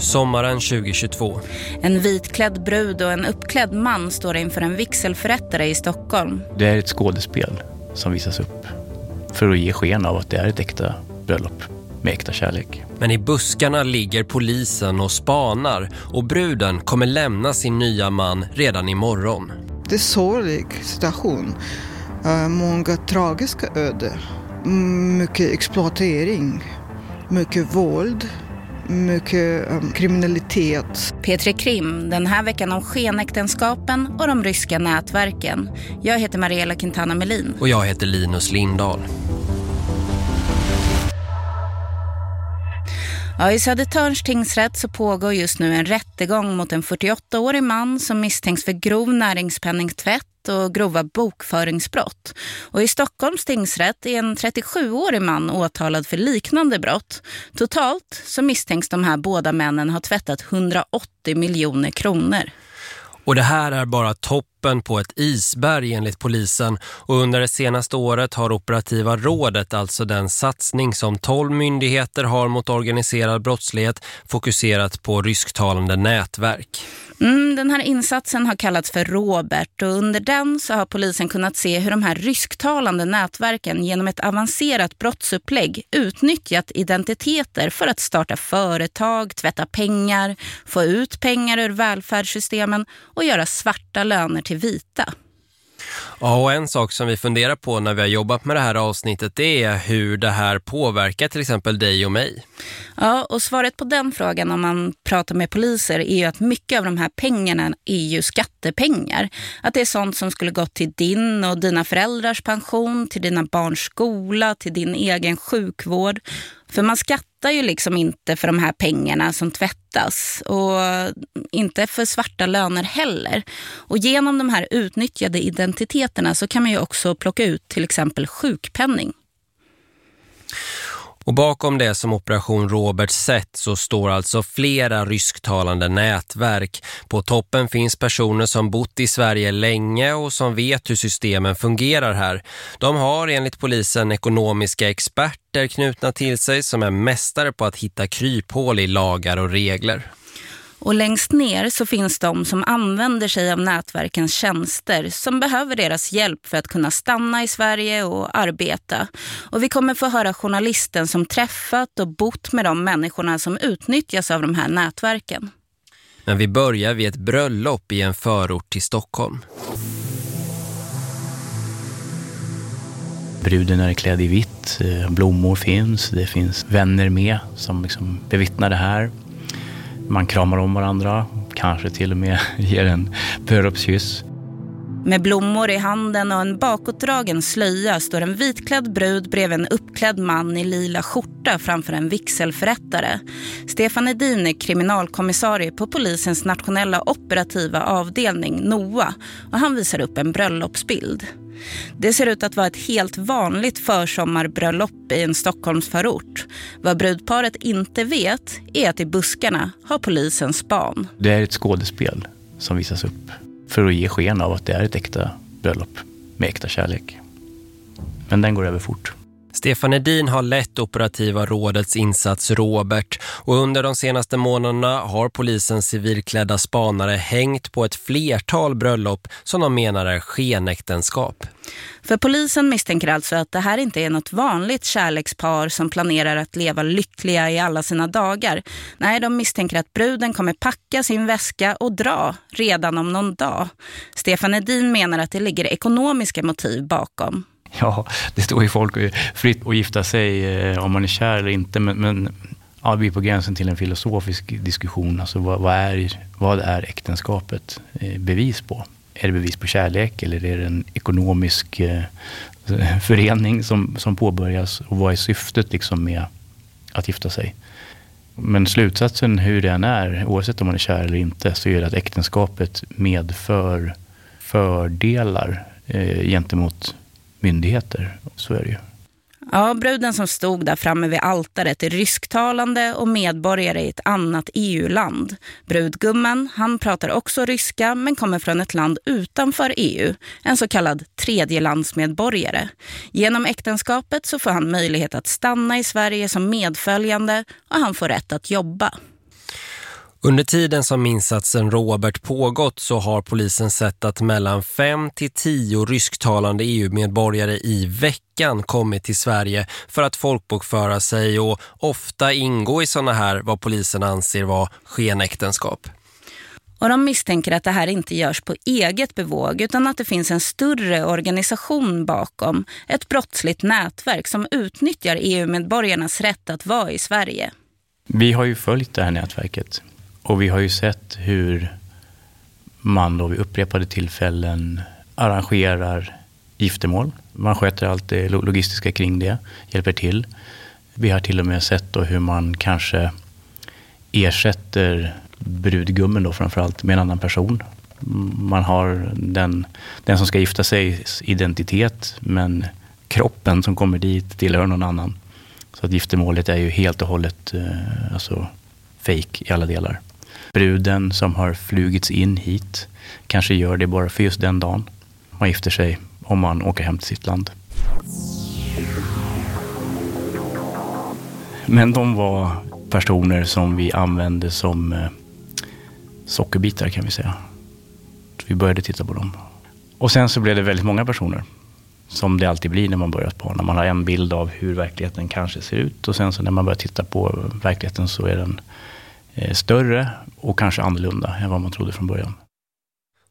Sommaren 2022. En vitklädd brud och en uppklädd man står inför en vigselförrättare i Stockholm. Det är ett skådespel som visas upp för att ge sken av att det är ett äkta bröllop med äkta kärlek. Men i buskarna ligger polisen och spanar och bruden kommer lämna sin nya man redan imorgon. Det är sorglig situation. Uh, många tragiska öden. Mycket exploatering. Mycket våld mycket um, kriminalitet. P3 Krim, den här veckan om skenäktenskapen och de ryska nätverken. Jag heter Mariella Quintana Melin. Och jag heter Linus Lindahl. Ja, I Södertörns tingsrätt så pågår just nu en rättegång mot en 48-årig man som misstänks för grov näringspenningtvätt och grova bokföringsbrott. Och i Stockholms tingsrätt är en 37-årig man åtalad för liknande brott. Totalt så misstänks de här båda männen ha tvättat 180 miljoner kronor. Och det här är bara toppen på ett isberg enligt polisen och under det senaste året har operativa rådet, alltså den satsning som 12 myndigheter har mot organiserad brottslighet, fokuserat på rysktalande nätverk. Mm, den här insatsen har kallats för Robert och under den så har polisen kunnat se hur de här rysktalande nätverken genom ett avancerat brottsupplägg utnyttjat identiteter för att starta företag, tvätta pengar, få ut pengar ur välfärdssystemen och göra svarta löner till vita. Ja, och en sak som vi funderar på när vi har jobbat med det här avsnittet det är hur det här påverkar till exempel dig och mig. Ja, och svaret på den frågan om man pratar med poliser är ju att mycket av de här pengarna är ju skattepengar. Att det är sånt som skulle gått till din och dina föräldrars pension, till dina barns skola, till din egen sjukvård. För man skattar ju liksom inte för de här pengarna som tvättas och inte för svarta löner heller. Och genom de här utnyttjade identiteterna så kan man ju också plocka ut till exempel sjukpenning. Och bakom det som Operation Robert sett så står alltså flera rysktalande nätverk. På toppen finns personer som bott i Sverige länge och som vet hur systemen fungerar här. De har enligt polisen ekonomiska experter knutna till sig som är mästare på att hitta kryphål i lagar och regler. Och längst ner så finns de som använder sig av nätverkens tjänster som behöver deras hjälp för att kunna stanna i Sverige och arbeta. Och vi kommer få höra journalisten som träffat och bott med de människorna som utnyttjas av de här nätverken. Men vi börjar vid ett bröllop i en förort till Stockholm. Bruden är klädd i vitt, eh, blommor finns, det finns vänner med som liksom bevittnar det här. Man kramar om varandra, kanske till och med ger en bröllopskyss. Med blommor i handen och en bakåtdragen slöja står en vitklädd brud bredvid en uppklädd man i lila skjorta framför en vigselförrättare. Stefan Edin är kriminalkommissarie på polisens nationella operativa avdelning NOA och han visar upp en bröllopsbild. Det ser ut att vara ett helt vanligt försommarbröllop i en Stockholmsförort. Vad brudparet inte vet är att i buskarna har polisen span. Det är ett skådespel som visas upp för att ge sken av att det är ett äkta bröllop med äkta kärlek. Men den går över fort. Stefan Edin har lett operativa rådets insats Robert och under de senaste månaderna har polisens civilklädda spanare hängt på ett flertal bröllop som de menar är skenäktenskap. För polisen misstänker alltså att det här inte är något vanligt kärlekspar som planerar att leva lyckliga i alla sina dagar. Nej, de misstänker att bruden kommer packa sin väska och dra redan om någon dag. Stefan Edin menar att det ligger ekonomiska motiv bakom. Ja, det står ju folk fritt att gifta sig eh, om man är kär eller inte. Men, men ja, vi är på gränsen till en filosofisk diskussion. Alltså vad, vad, är, vad är äktenskapet eh, bevis på? Är det bevis på kärlek eller är det en ekonomisk eh, förening som, som påbörjas? Och vad är syftet liksom med att gifta sig? Men slutsatsen hur det än är, oavsett om man är kär eller inte, så är det att äktenskapet medför fördelar eh, gentemot myndigheter. Så är det ju. Ja, bruden som stod där framme vid altaret är rysktalande och medborgare i ett annat EU-land. Brudgummen, han pratar också ryska men kommer från ett land utanför EU, en så kallad tredjelandsmedborgare. Genom äktenskapet så får han möjlighet att stanna i Sverige som medföljande och han får rätt att jobba. Under tiden som insatsen Robert pågått så har polisen sett att mellan 5 till 10 rysktalande EU-medborgare i veckan kommit till Sverige för att folkbokföra sig och ofta ingå i sådana här vad polisen anser vara skenäktenskap. Och de misstänker att det här inte görs på eget bevåg utan att det finns en större organisation bakom. Ett brottsligt nätverk som utnyttjar EU-medborgarnas rätt att vara i Sverige. Vi har ju följt det här nätverket och vi har ju sett hur man då vid upprepade tillfällen arrangerar giftermål. Man sköter allt det logistiska kring det, hjälper till. Vi har till och med sett då hur man kanske ersätter brudgummen då framförallt med en annan person. Man har den, den som ska gifta sig identitet men kroppen som kommer dit tillhör någon annan. Så att giftermålet är ju helt och hållet eh, alltså, fake i alla delar. Bruden som har flugits in hit kanske gör det bara för just den dagen. Man gifter sig om man åker hem till sitt land. Men de var personer som vi använde som eh, sockerbitar kan vi säga. Vi började titta på dem. Och sen så blev det väldigt många personer. Som det alltid blir när man börjar spana. Man har en bild av hur verkligheten kanske ser ut. Och sen så när man börjar titta på verkligheten så är den Eh, större och kanske annorlunda än vad man trodde från början.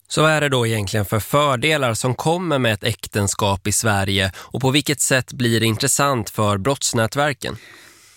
Så vad är det då egentligen för fördelar som kommer med ett äktenskap i Sverige och på vilket sätt blir det intressant för brottsnätverken?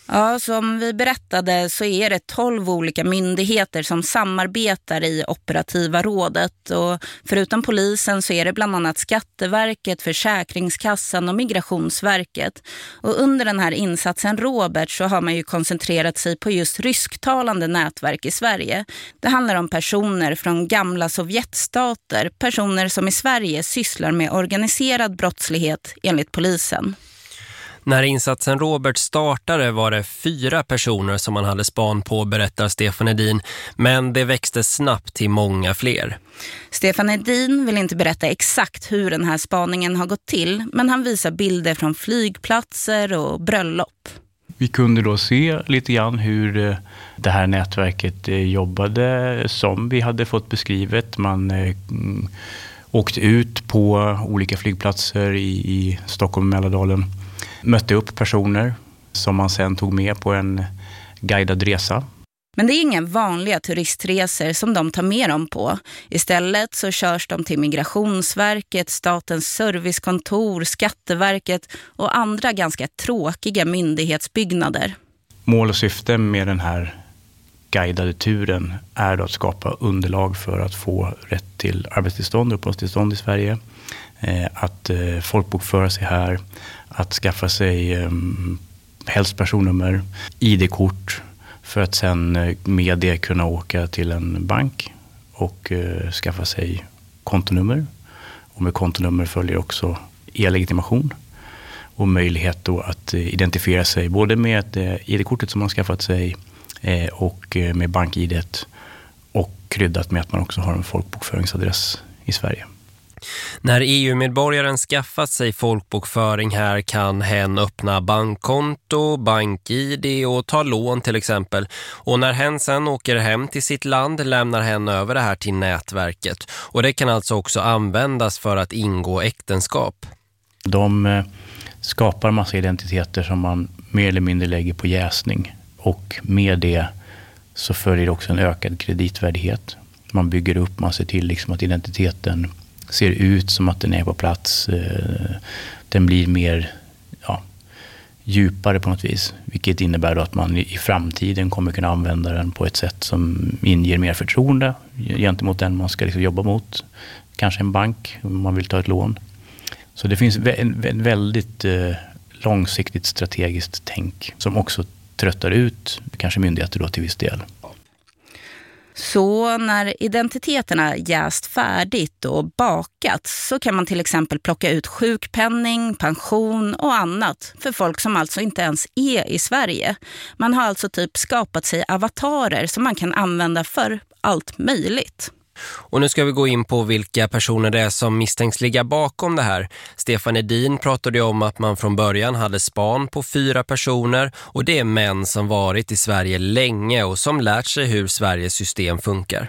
Ja, som vi berättade så är det tolv olika myndigheter som samarbetar i operativa rådet. Och förutom polisen så är det bland annat Skatteverket, Försäkringskassan och Migrationsverket. Och under den här insatsen Robert så har man ju koncentrerat sig på just rysktalande nätverk i Sverige. Det handlar om personer från gamla Sovjetstater, personer som i Sverige sysslar med organiserad brottslighet enligt polisen. När insatsen Robert startade var det fyra personer som man hade span på, berättar Stefan Edin. Men det växte snabbt till många fler. Stefan Edin vill inte berätta exakt hur den här spaningen har gått till. Men han visar bilder från flygplatser och bröllop. Vi kunde då se lite grann hur eh, det här nätverket eh, jobbade som vi hade fått beskrivet. Man eh, mm, åkte ut på olika flygplatser i, i Stockholm och Mälardalen mötte upp personer som man sen tog med på en guidad resa. Men det är inga vanliga turistresor som de tar med dem på. Istället så körs de till Migrationsverket, Statens servicekontor, Skatteverket och andra ganska tråkiga myndighetsbyggnader. Mål och syfte med den här guidade turen är att skapa underlag för att få rätt till arbetstillstånd och uppehållstillstånd i Sverige. Eh, att eh, folkbokföra sig här, att skaffa sig um, helst personnummer, ID-kort för att sen eh, med det kunna åka till en bank och uh, skaffa sig kontonummer. Och med kontonummer följer också e-legitimation och möjlighet då att eh, identifiera sig både med ID-kortet som man skaffat sig och med bank-id och kryddat med att man också har en folkbokföringsadress i Sverige. När EU-medborgaren skaffat sig folkbokföring här kan hen öppna bankkonto, bank-id och ta lån till exempel. Och när hen sen åker hem till sitt land lämnar hen över det här till nätverket. Och det kan alltså också användas för att ingå äktenskap. De eh, skapar massa identiteter som man mer eller mindre lägger på jäsning. Och med det så följer också en ökad kreditvärdighet. Man bygger upp, man ser till liksom att identiteten ser ut som att den är på plats. Eh, den blir mer ja, djupare på något vis. Vilket innebär att man i framtiden kommer kunna använda den på ett sätt som inger mer förtroende gentemot den man ska liksom jobba mot. Kanske en bank om man vill ta ett lån. Så det finns en väldigt eh, långsiktigt strategiskt tänk som också tröttar ut kanske myndigheter då till viss del. Så när identiteterna jäst färdigt och bakats så kan man till exempel plocka ut sjukpenning, pension och annat för folk som alltså inte ens är i Sverige. Man har alltså typ skapat sig avatarer som man kan använda för allt möjligt. Och nu ska vi gå in på vilka personer det är som misstänks ligga bakom det här. Stefan Edin pratade om att man från början hade span på fyra personer och det är män som varit i Sverige länge och som lärt sig hur Sveriges system funkar.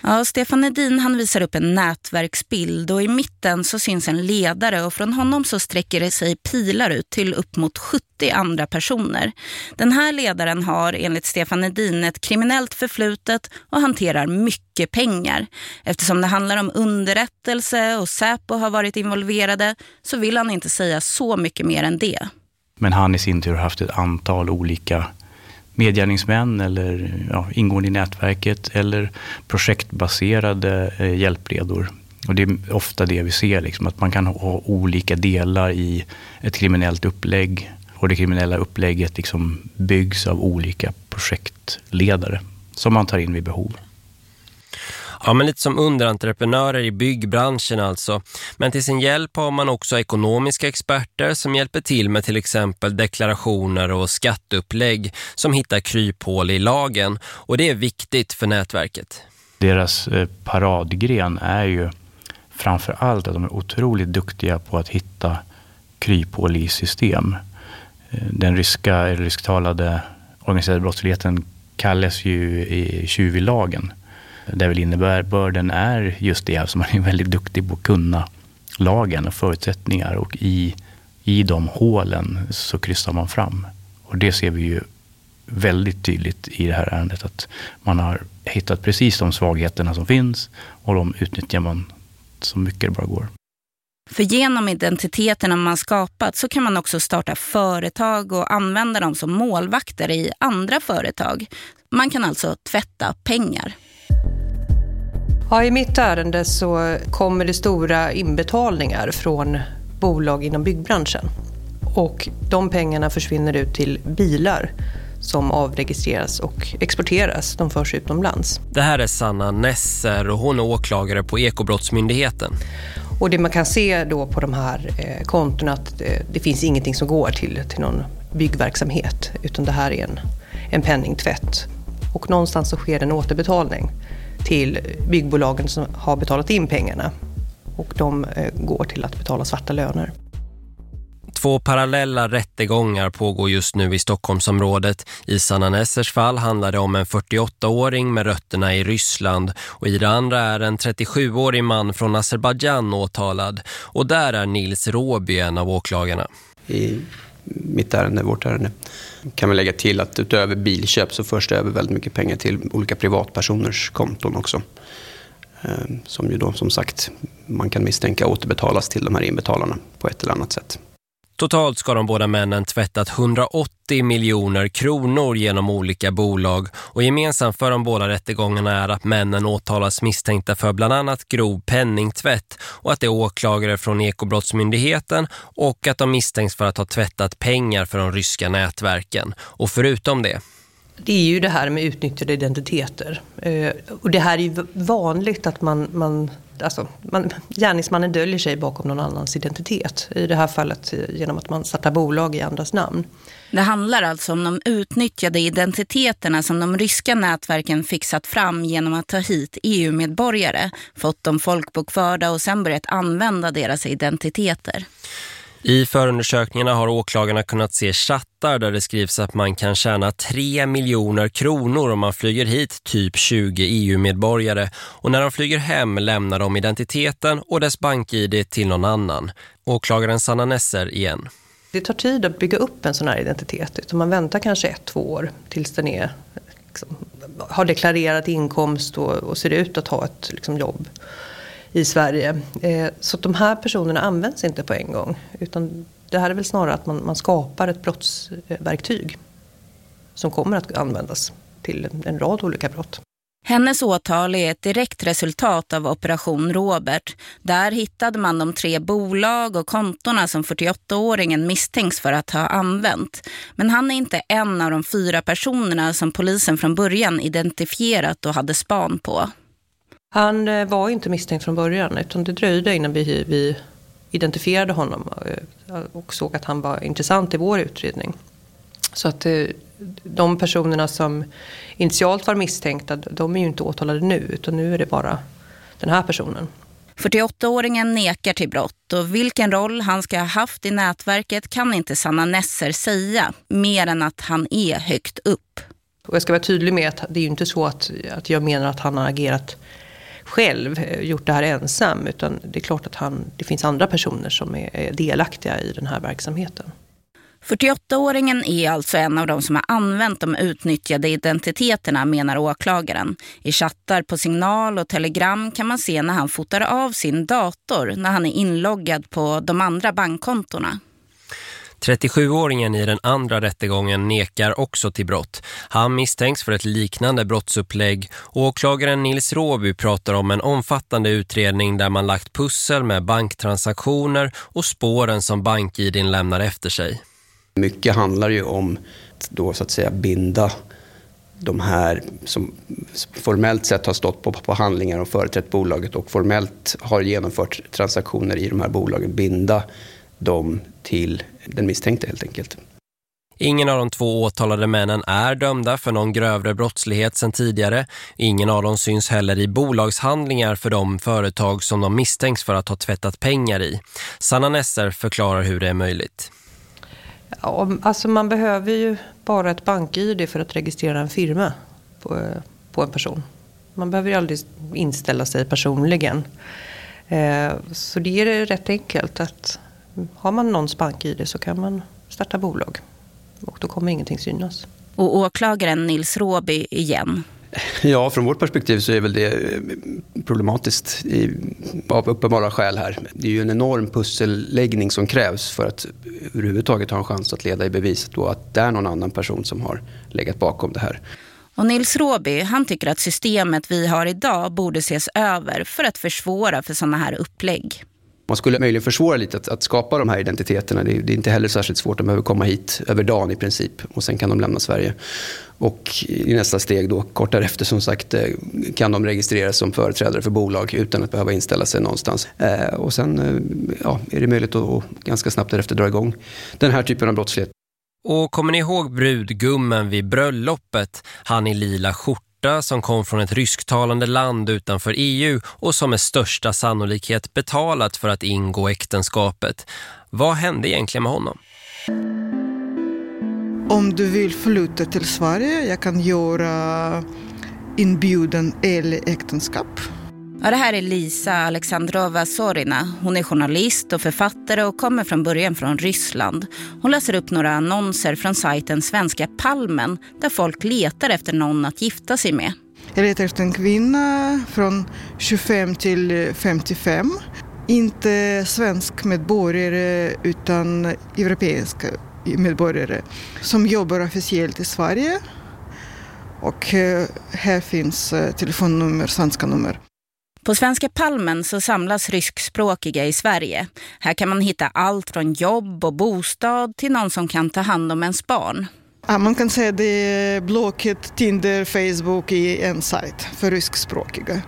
Ja, Stefan Edin han visar upp en nätverksbild och i mitten så syns en ledare och från honom så sträcker det sig pilar ut till upp mot 70 andra personer. Den här ledaren har enligt Stefan Edin ett kriminellt förflutet och hanterar mycket pengar. Eftersom det handlar om underrättelse och Säpo har varit involverade så vill han inte säga så mycket mer än det. Men han i sin tur har haft ett antal olika medgärningsmän eller ja, ingående i nätverket eller projektbaserade eh, hjälpredor. Och det är ofta det vi ser, liksom, att man kan ha olika delar i ett kriminellt upplägg och det kriminella upplägget liksom byggs av olika projektledare som man tar in vid behov. Ja, men lite som underentreprenörer i byggbranschen alltså. Men till sin hjälp har man också ekonomiska experter som hjälper till med till exempel deklarationer och skatteupplägg som hittar kryphål i lagen. Och det är viktigt för nätverket. Deras eh, paradgren är ju framför allt att de är otroligt duktiga på att hitta kryphål i system. Eh, den ryska eller rysktalade organiserade brottsligheten kallas ju i tjuvlagen. Det väl innebörden är just det, alltså man är väldigt duktig på att kunna lagen och förutsättningar och i, i de hålen så kryssar man fram. Och det ser vi ju väldigt tydligt i det här ärendet att man har hittat precis de svagheterna som finns och de utnyttjar man så mycket det bara går. För genom identiteterna man skapat så kan man också starta företag och använda dem som målvakter i andra företag. Man kan alltså tvätta pengar. Ja, I mitt ärende så kommer det stora inbetalningar från bolag inom byggbranschen. Och de pengarna försvinner ut till bilar som avregistreras och exporteras. De förs utomlands. Det här är Sanna Nesser och hon är åklagare på Ekobrottsmyndigheten. Och det man kan se då på de här eh, kontona att eh, det finns ingenting som går till, till någon byggverksamhet utan det här är en, en penningtvätt. Och någonstans så sker en återbetalning till byggbolagen som har betalat in pengarna. Och de eh, går till att betala svarta löner. Två parallella rättegångar pågår just nu i Stockholmsområdet. I Sanna Nessers fall handlar det om en 48-åring med rötterna i Ryssland och i det andra är en 37-årig man från Azerbajdzjan åtalad. Och där är Nils Råby en av åklagarna. I mitt ärende, vårt ärende, kan vi lägga till att utöver bilköp så förs det över väldigt mycket pengar till olika privatpersoners konton också. Ehm, som ju då som sagt man kan misstänka återbetalas till de här inbetalarna på ett eller annat sätt. Totalt ska de båda männen tvättat 180 miljoner kronor genom olika bolag och gemensamt för de båda rättegångarna är att männen åtalas misstänkta för bland annat grov penningtvätt och att det är åklagare från Ekobrottsmyndigheten och att de misstänks för att ha tvättat pengar för de ryska nätverken. Och förutom det det är ju det här med utnyttjade identiteter. Eh, och det här är ju vanligt att man, man alltså, man, gärningsmannen döljer sig bakom någon annans identitet. I det här fallet eh, genom att man startar bolag i andras namn. Det handlar alltså om de utnyttjade identiteterna som de ryska nätverken fixat fram genom att ta hit EU-medborgare, fått dem folkbokförda och sen börjat använda deras identiteter. I förundersökningarna har åklagarna kunnat se chattar där det skrivs att man kan tjäna 3 miljoner kronor om man flyger hit typ 20 EU-medborgare och när de flyger hem lämnar de identiteten och dess bank-id till någon annan. Åklagaren Sanna Nesser igen. Det tar tid att bygga upp en sån här identitet utan man väntar kanske ett, två år tills den är, liksom, har deklarerat inkomst och, och, ser ut att ha ett liksom, jobb i Sverige. Eh, så de här personerna används inte på en gång. Utan det här är väl snarare att man, man skapar ett brottsverktyg som kommer att användas till en rad olika brott. Hennes åtal är ett direkt resultat av Operation Robert. Där hittade man de tre bolag och kontorna som 48-åringen misstänks för att ha använt. Men han är inte en av de fyra personerna som polisen från början identifierat och hade span på. Han eh, var inte misstänkt från början utan det dröjde innan vi, vi identifierade honom eh, och såg att han var intressant i vår utredning. Så att eh, de personerna som initialt var misstänkta, de är ju inte åtalade nu utan nu är det bara den här personen. 48-åringen nekar till brott och vilken roll han ska ha haft i nätverket kan inte Sanna Nesser säga, mer än att han är högt upp. Och jag ska vara tydlig med att det är ju inte så att, att jag menar att han har agerat själv, eh, gjort det här ensam, utan det är klart att han, det finns andra personer som är delaktiga i den här verksamheten. 48-åringen är alltså en av de som har använt de utnyttjade identiteterna, menar åklagaren. I chattar på signal och telegram kan man se när han fotar av sin dator när han är inloggad på de andra bankkontorna. 37-åringen i den andra rättegången nekar också till brott. Han misstänks för ett liknande brottsupplägg och åklagaren Nils Råby pratar om en omfattande utredning där man lagt pussel med banktransaktioner och spåren som bankidin lämnar efter sig. Mycket handlar ju om att då så att säga binda de här som formellt sett har stått på, på handlingar och företrätt bolaget och formellt har genomfört transaktioner i de här bolagen, binda dem till den misstänkte helt enkelt. Ingen av de två åtalade männen är dömda för någon grövre brottslighet sedan tidigare. Ingen av dem syns heller i bolagshandlingar för de företag som de misstänks för att ha tvättat pengar i. Sanna Nesser förklarar hur det är möjligt. Ja, alltså man behöver ju bara ett bank-id för att registrera en firma på, på en person. Man behöver ju aldrig inställa sig personligen. Eh, så det är rätt enkelt att har man någons bank-id så kan man starta bolag. Och då kommer ingenting synas. Och åklagaren Nils Råby igen. Ja, från vårt perspektiv så är väl det eh, problematiskt i, av uppenbara skäl här. Det är ju en enorm pusselläggning som krävs för att överhuvudtaget ha en chans att leda i beviset då att det är någon annan person som har legat bakom det här. Och Nils Råby, han tycker att systemet vi har idag borde ses över för att försvåra för sådana här upplägg. Man skulle möjligen försvåra lite att, att skapa de här identiteterna. Det är, det är, inte heller särskilt svårt. De behöver komma hit över dagen i princip och sen kan de lämna Sverige. Och i nästa steg då, kort därefter som sagt, eh, kan de registreras som företrädare för bolag utan att behöva inställa sig någonstans. Eh, och sen eh, ja, är det möjligt att, att ganska snabbt därefter dra igång den här typen av brottslighet. Och kommer ni ihåg brudgummen vid bröllopet? Han i lila skjorta skjorta som kom från ett rysktalande land utanför EU och som med största sannolikhet betalat för att ingå äktenskapet. Vad hände egentligen med honom? Om du vill flytta till Sverige, jag kan göra inbjudan eller äktenskap. Ja, det här är Lisa Alexandrova Sorina. Hon är journalist och författare och kommer från början från Ryssland. Hon läser upp några annonser från sajten Svenska Palmen där folk letar efter någon att gifta sig med. Jag letar efter en kvinna från 25 till 55. Inte svensk medborgare utan europeisk medborgare som jobbar officiellt i Sverige. Och eh, här finns eh, telefonnummer, svenska nummer. På Svenska Palmen så samlas ryskspråkiga i Sverige. Här kan man hitta allt från jobb och bostad till någon som kan ta hand om ens barn. Ja, man kan säga det är Blocket, Tinder, Facebook i en sajt för ryskspråkiga.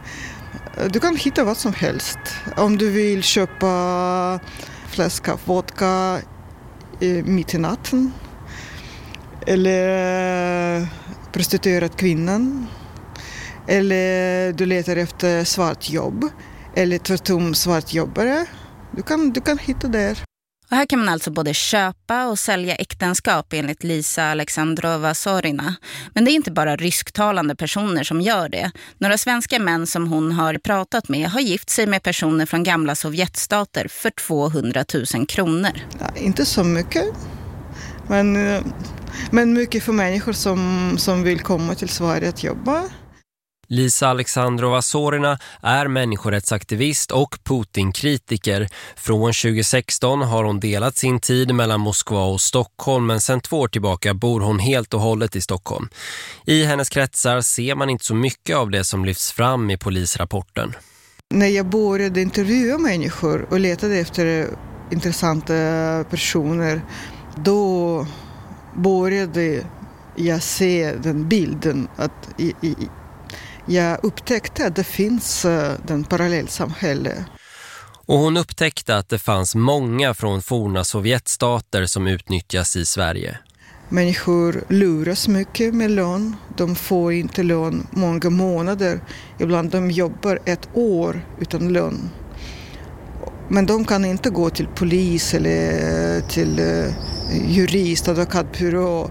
Du kan hitta vad som helst. Om du vill köpa flaska vodka mitt i natten eller eh, prostituerad kvinnan eller du letar efter svart jobb eller tvärtom svartjobbare. Du kan, du kan hitta där. Och här kan man alltså både köpa och sälja äktenskap enligt Lisa Alexandrova Sorina. Men det är inte bara rysktalande personer som gör det. Några svenska män som hon har pratat med har gift sig med personer från gamla Sovjetstater för 200 000 kronor. Ja, inte så mycket, men, eh, men mycket för människor som, som vill komma till Sverige att jobba. Lisa Alexandrova Sorina är människorättsaktivist och Putin-kritiker. Från 2016 har hon delat sin tid mellan Moskva och Stockholm men sedan två år tillbaka bor hon helt och hållet i Stockholm. I hennes kretsar ser man inte så mycket av det som lyfts fram i polisrapporten. När jag började intervjua människor och letade efter intressanta personer då började jag se den bilden att i, i, jag upptäckte att det finns uh, den parallellsamhälle. Och hon upptäckte att det fanns många från forna Sovjetstater som utnyttjas i Sverige. Människor luras mycket med lön. De får inte lön många månader. Ibland de jobbar ett år utan lön. Men de kan inte gå till polis eller till eh, jurist, advokatbyrå,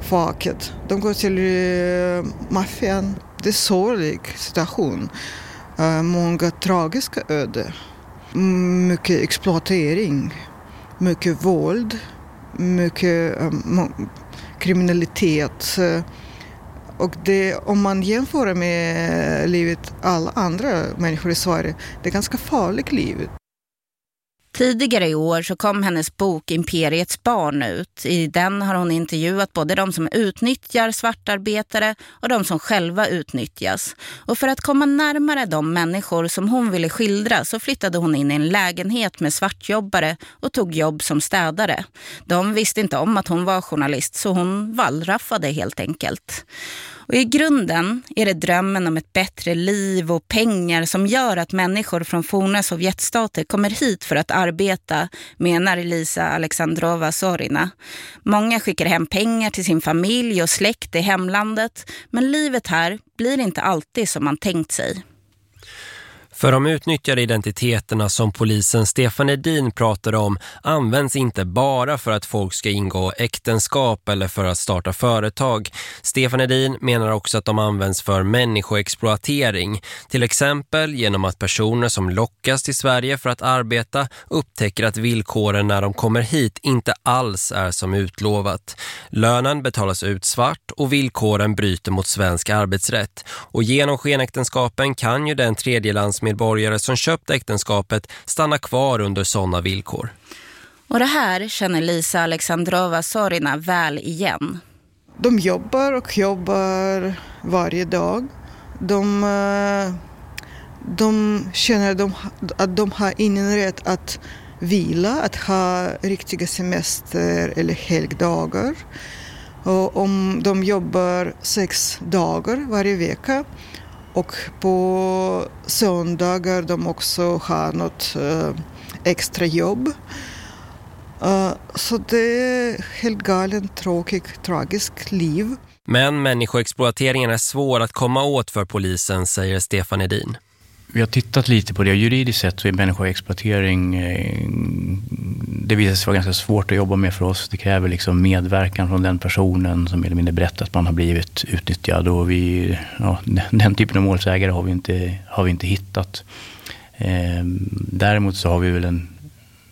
facket. De går till eh, maffian. Det är en sorglig situation. Eh, många tragiska öden. Mycket exploatering, mycket våld, mycket eh, kriminalitet. Eh, och det, om man jämför med livet alla andra människor i Sverige, det är ganska farligt liv. Tidigare i år så kom hennes bok Imperiets barn ut. I den har hon intervjuat både de som utnyttjar svartarbetare och de som själva utnyttjas. Och för att komma närmare de människor som hon ville skildra så flyttade hon in i en lägenhet med svartjobbare och tog jobb som städare. De visste inte om att hon var journalist så hon vallraffade helt enkelt. Och I grunden är det drömmen om ett bättre liv och pengar som gör att människor från forna Sovjetstater kommer hit för att arbeta, menar Elisa Alexandrova Sorina. Många skickar hem pengar till sin familj och släkt i hemlandet, men livet här blir inte alltid som man tänkt sig. För de utnyttjade identiteterna som polisen Stefan Edin pratade om används inte bara för att folk ska ingå äktenskap eller för att starta företag. Stefan Edin menar också att de används för människoexploatering. Till exempel genom att personer som lockas till Sverige för att arbeta upptäcker att villkoren när de kommer hit inte alls är som utlovat. Lönen betalas ut svart och villkoren bryter mot svensk arbetsrätt. Och genom skenäktenskapen kan ju den tredjelandsmedborgare medborgare som köpt äktenskapet stanna kvar under sådana villkor. Och det här känner Lisa Alexandrova Sorina väl igen. De jobbar och jobbar varje dag. De, eh, de känner att de har ingen rätt att vila, att ha riktiga semester eller helgdagar. Och om de jobbar sex dagar varje vecka och på söndagar de också har något uh, extra jobb. Uh, så det är helt galen, tråkig, tragisk liv. Men människoexploateringen är svår att komma åt för polisen, säger Stefan Edin. Vi har tittat lite på det. Juridiskt sett så är människoexploatering, eh, det visade sig vara ganska svårt att jobba med för oss. Det kräver liksom medverkan från den personen som mer eller mindre berättar att man har blivit utnyttjad. Och vi, ja, den typen av målsägare har vi inte, har vi inte hittat. Eh, däremot så har vi väl en,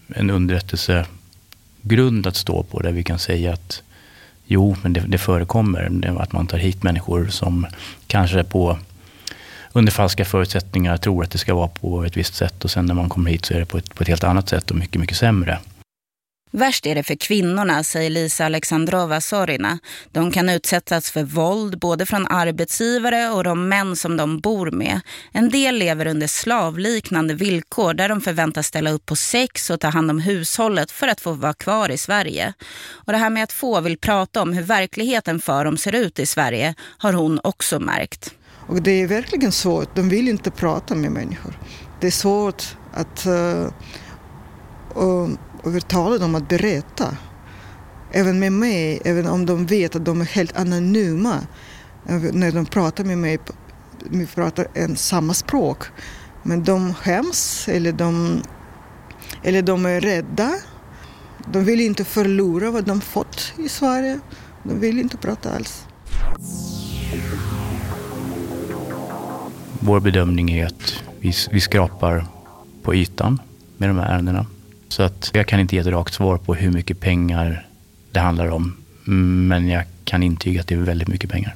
en underrättelsegrund att stå på där vi kan säga att jo, men det, det förekommer att man tar hit människor som kanske på under falska förutsättningar tror att det ska vara på ett visst sätt och sen när man kommer hit så är det på ett, på ett helt annat sätt och mycket, mycket sämre. Värst är det för kvinnorna, säger Lisa Alexandrova Sorina. De kan utsättas för våld både från arbetsgivare och de män som de bor med. En del lever under slavliknande villkor där de förväntas ställa upp på sex och ta hand om hushållet för att få vara kvar i Sverige. Och det här med att få vill prata om hur verkligheten för dem ser ut i Sverige har hon också märkt. Och det är verkligen svårt. De vill inte prata med människor. Det är svårt att uh, uh, övertala dem att berätta. Även med mig, även om de vet att de är helt anonyma. När de pratar med mig, vi pratar en samma språk. Men de skäms eller de, eller de är rädda. De vill inte förlora vad de fått i Sverige. De vill inte prata alls. Vår bedömning är att vi, vi skrapar på ytan med de här ärendena. Så att jag kan inte ge ett rakt svar på hur mycket pengar det handlar om. Men jag kan intyga att det är väldigt mycket pengar.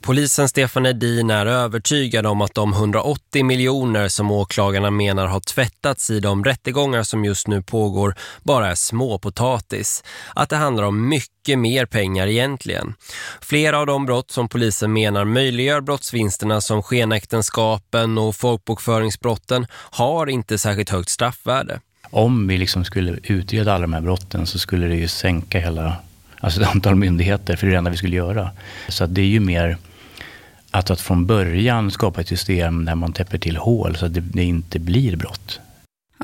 Polisen Stefan Edin är övertygad om att de 180 miljoner som åklagarna menar har tvättats i de rättegångar som just nu pågår bara är småpotatis. Att det handlar om mycket mer pengar egentligen. Flera av de brott som polisen menar möjliggör brottsvinsterna som skenäktenskapen och folkbokföringsbrotten har inte särskilt högt straffvärde. Om vi liksom skulle utreda alla de här brotten så skulle det ju sänka hela alltså ett antal myndigheter för det är det enda vi skulle göra. Så det är ju mer att, att från början skapa ett system där man täpper till hål så att det, det inte blir brott.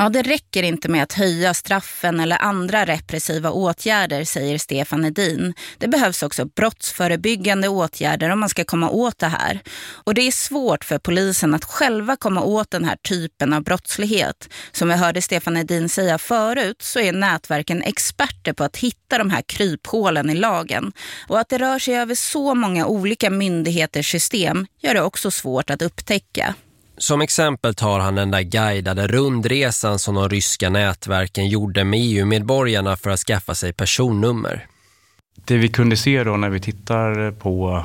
Ja, det räcker inte med att höja straffen eller andra repressiva åtgärder, säger Stefan Edin. Det behövs också brottsförebyggande åtgärder om man ska komma åt det här. Och det är svårt för polisen att själva komma åt den här typen av brottslighet. Som vi hörde Stefan Edin säga förut så är nätverken experter på att hitta de här kryphålen i lagen. Och att det rör sig över så många olika myndigheters system gör det också svårt att upptäcka. Som exempel tar han den där guidade rundresan som de ryska nätverken gjorde med EU-medborgarna för att skaffa sig personnummer. Det vi kunde se då när vi tittar på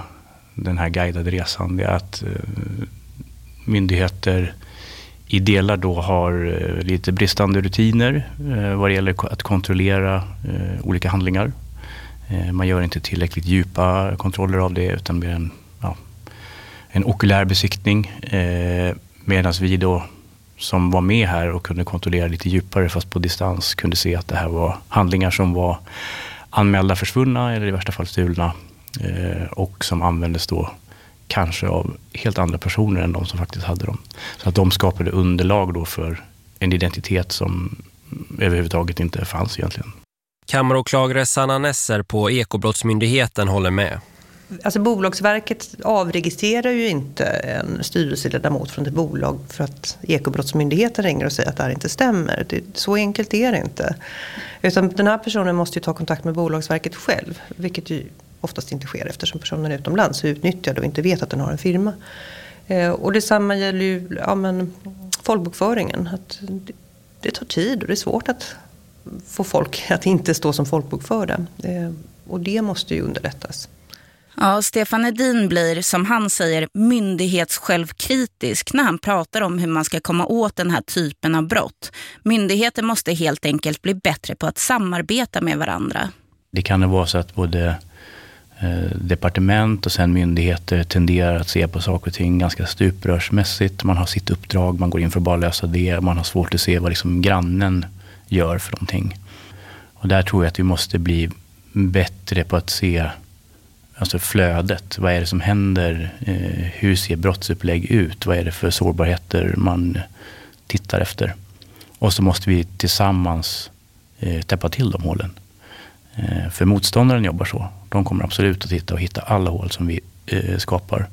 den här guidade resan är att eh, myndigheter i delar då har eh, lite bristande rutiner eh, vad det gäller att kontrollera olika handlingar. Man gör inte tillräckligt djupa kontroller av det utan mer en, ja, en okulär besiktning. Medan vi då som var med här och kunde kontrollera lite djupare fast på distans kunde se att det här var handlingar som var anmälda försvunna eller i värsta fall stulna eh, och som användes då kanske av helt andra personer än de som faktiskt hade dem. Så att de skapade underlag då för en identitet som överhuvudtaget inte fanns egentligen. Kammaråklagare Sanna Nesser på Ekobrottsmyndigheten håller med. Alltså Bolagsverket avregistrerar ju inte en styrelseledamot från ett bolag för att Ekobrottsmyndigheten ringer och säger att det här inte stämmer. Det, så enkelt är det inte. Utan den här personen måste ju ta kontakt med Bolagsverket själv. Vilket ju oftast inte sker eftersom personen är utomlands och utnyttjad och inte vet att den har en firma. Eh, och detsamma gäller ju ja, men, folkbokföringen. Att det, det tar tid och det är svårt att få folk att inte stå som folkbokförda. Eh, och det måste ju underlättas. Ja, Stefan Edin blir, som han säger, myndighetssjälvkritisk när han pratar om hur man ska komma åt den här typen av brott. Myndigheter måste helt enkelt bli bättre på att samarbeta med varandra. Det kan vara så att både eh, departement och sen myndigheter tenderar att se på saker och ting ganska stuprörsmässigt. Man har sitt uppdrag, man går in för att bara lösa det. Man har svårt att se vad liksom grannen gör för någonting. Och där tror jag att vi måste bli bättre på att se alltså flödet. Vad är det som händer? Eh, hur ser brottsupplägg ut? Vad är det för sårbarheter man tittar efter? Och så måste vi tillsammans eh, täppa till de hålen. Eh, för motståndaren jobbar så. De kommer absolut att titta och hitta alla hål som vi eh, skapar.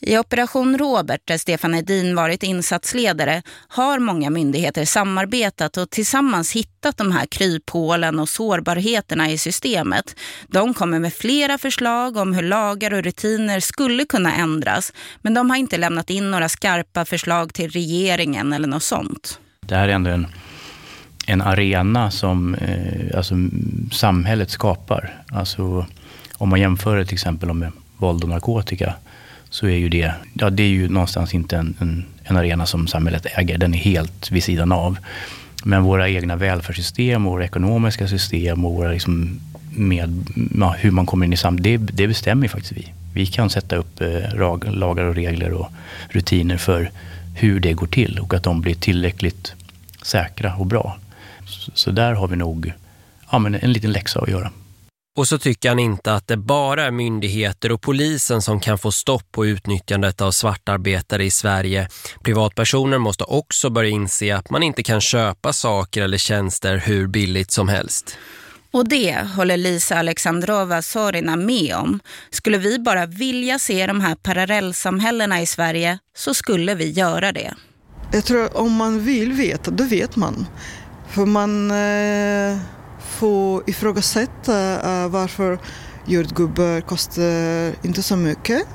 I Operation Robert, där Stefan Edin varit insatsledare, har många myndigheter samarbetat och tillsammans hittat de här kryphålen och sårbarheterna i systemet. De kommer med flera förslag om hur lagar och rutiner skulle kunna ändras, men de har inte lämnat in några skarpa förslag till regeringen eller något sånt. Det här är ändå en, en arena som eh, alltså, samhället skapar. Alltså, om man jämför det till exempel med våld och narkotika så är ju det, ja, det är ju någonstans inte en, en, en, arena som samhället äger. Den är helt vid sidan av. Men våra egna välfärdssystem, våra ekonomiska system och våra liksom med, ja, hur man kommer in i samhället, det, det bestämmer faktiskt vi. Vi kan sätta upp eh, lagar och regler och rutiner för hur det går till och att de blir tillräckligt säkra och bra. Så, så där har vi nog ja, men en liten läxa att göra. Och så tycker han inte att det bara är myndigheter och polisen som kan få stopp på utnyttjandet av svartarbetare i Sverige. Privatpersoner måste också börja inse att man inte kan köpa saker eller tjänster hur billigt som helst. Och det håller Lisa Alexandrova Sorina med om. Skulle vi bara vilja se de här parallellsamhällena i Sverige så skulle vi göra det. Jag tror att om man vill veta, då vet man. För man... Eh få ifrågasätta uh, varför jordgubbar kostar inte så mycket.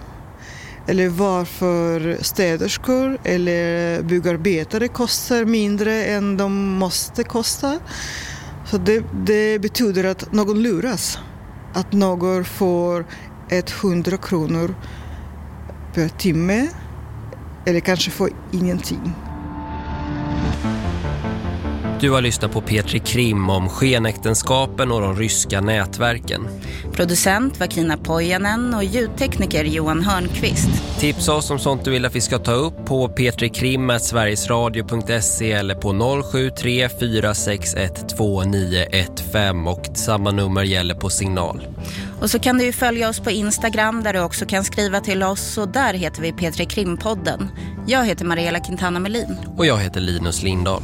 Eller varför städerskor eller byggarbetare kostar mindre än de måste kosta. Så det, det betyder att någon luras. Att någon får 100 kronor per timme eller kanske får ingenting. Du har lyssnat på Petri Krim om skenäktenskapen och de ryska nätverken. Producent var Kina Pojanen och ljudtekniker Johan Hörnqvist. Tipsa oss om sånt du vill att vi ska ta upp på petrikrim.sverigesradio.se eller på 073 461 2915 och samma nummer gäller på signal. Och så kan du ju följa oss på Instagram där du också kan skriva till oss och där heter vi Petri Krimpodden. Jag heter Mariella Quintana Melin. Och jag heter Linus Lindahl.